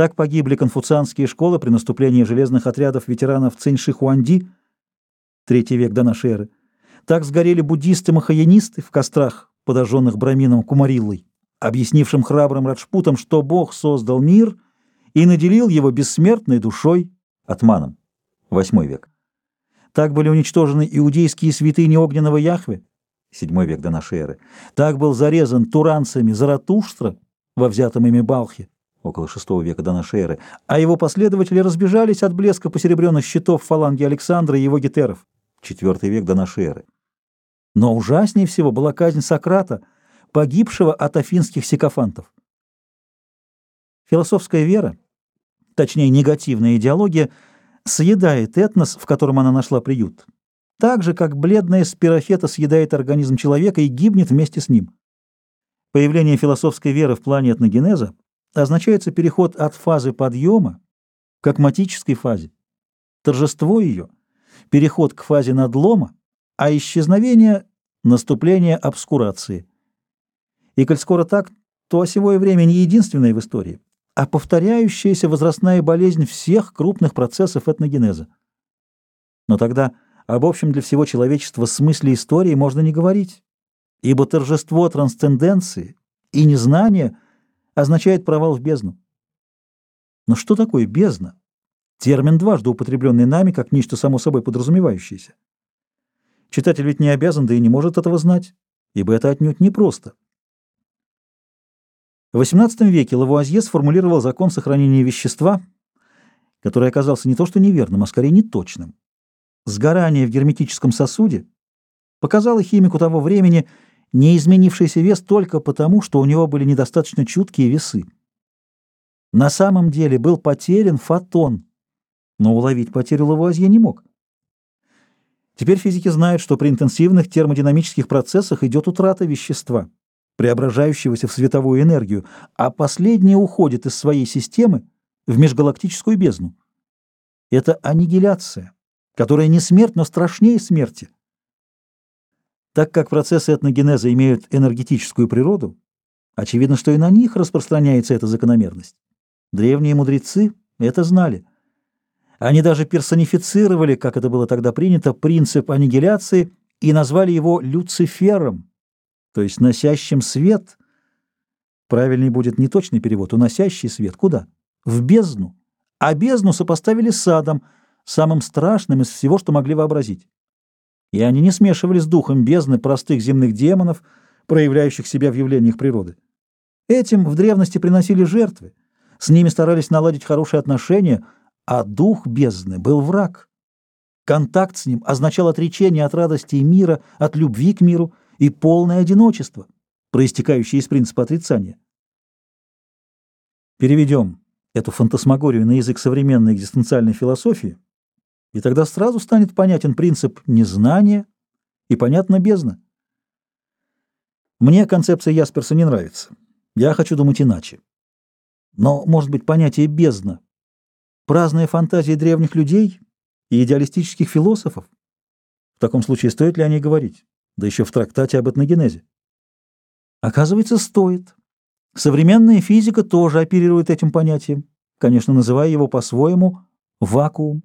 Так погибли конфуцианские школы при наступлении железных отрядов ветеранов Циньши-Хуанди, третий век до нашей эры. Так сгорели буддисты-махаянисты в кострах, подожженных брамином Кумариллой, объяснившим храбрым Раджпутам, что Бог создал мир и наделил его бессмертной душой атманом. Восьмой век. Так были уничтожены иудейские святыни огненного Яхве, VII век до нашей эры. Так был зарезан туранцами Заратуштра во взятом ими Балхе, около VI века до нашей эры, а его последователи разбежались от блеска посеребренных щитов фаланги Александра и его гетеров, IV век до нашей эры. Но ужаснее всего была казнь Сократа, погибшего от афинских сикофантов. Философская вера, точнее негативная идеология, съедает этнос, в котором она нашла приют, так же, как бледная спирофета съедает организм человека и гибнет вместе с ним. Появление философской веры в плане этногенеза означается переход от фазы подъема к акматической фазе, торжество ее, переход к фазе надлома, а исчезновение — наступление обскурации. И коль скоро так, то осевое время не единственное в истории, а повторяющаяся возрастная болезнь всех крупных процессов этногенеза. Но тогда об общем для всего человечества смысле истории можно не говорить, ибо торжество трансценденции и незнание означает провал в бездну. Но что такое бездна? Термин дважды употребленный нами как нечто само собой подразумевающееся. Читатель ведь не обязан, да и не может этого знать, ибо это отнюдь непросто. В XVIII веке Лавуазье сформулировал закон сохранения вещества, который оказался не то что неверным, а скорее неточным. Сгорание в герметическом сосуде показало химику того времени неизменившийся вес только потому, что у него были недостаточно чуткие весы. На самом деле был потерян фотон, но уловить потерю Лавуазье не мог. Теперь физики знают, что при интенсивных термодинамических процессах идет утрата вещества, преображающегося в световую энергию, а последнее уходит из своей системы в межгалактическую бездну. Это аннигиляция, которая не смерть, но страшнее смерти. Так как процессы этногенеза имеют энергетическую природу, очевидно, что и на них распространяется эта закономерность. Древние мудрецы это знали. Они даже персонифицировали, как это было тогда принято, принцип аннигиляции и назвали его Люцифером, то есть носящим свет. Правильный будет не точный перевод, уносящий свет. Куда? В бездну. А бездну сопоставили с адом, самым страшным из всего, что могли вообразить. И они не смешивали с духом бездны простых земных демонов, проявляющих себя в явлениях природы. Этим в древности приносили жертвы, с ними старались наладить хорошие отношения – а дух бездны был враг. Контакт с ним означал отречение от радости и мира, от любви к миру и полное одиночество, проистекающее из принципа отрицания. Переведем эту фантасмагорию на язык современной экзистенциальной философии, и тогда сразу станет понятен принцип незнания и понятна бездна. Мне концепция Ясперса не нравится. Я хочу думать иначе. Но, может быть, понятие бездна Праздная фантазия древних людей и идеалистических философов? В таком случае стоит ли о ней говорить? Да еще в трактате об этногенезе. Оказывается, стоит. Современная физика тоже оперирует этим понятием, конечно, называя его по-своему вакуум.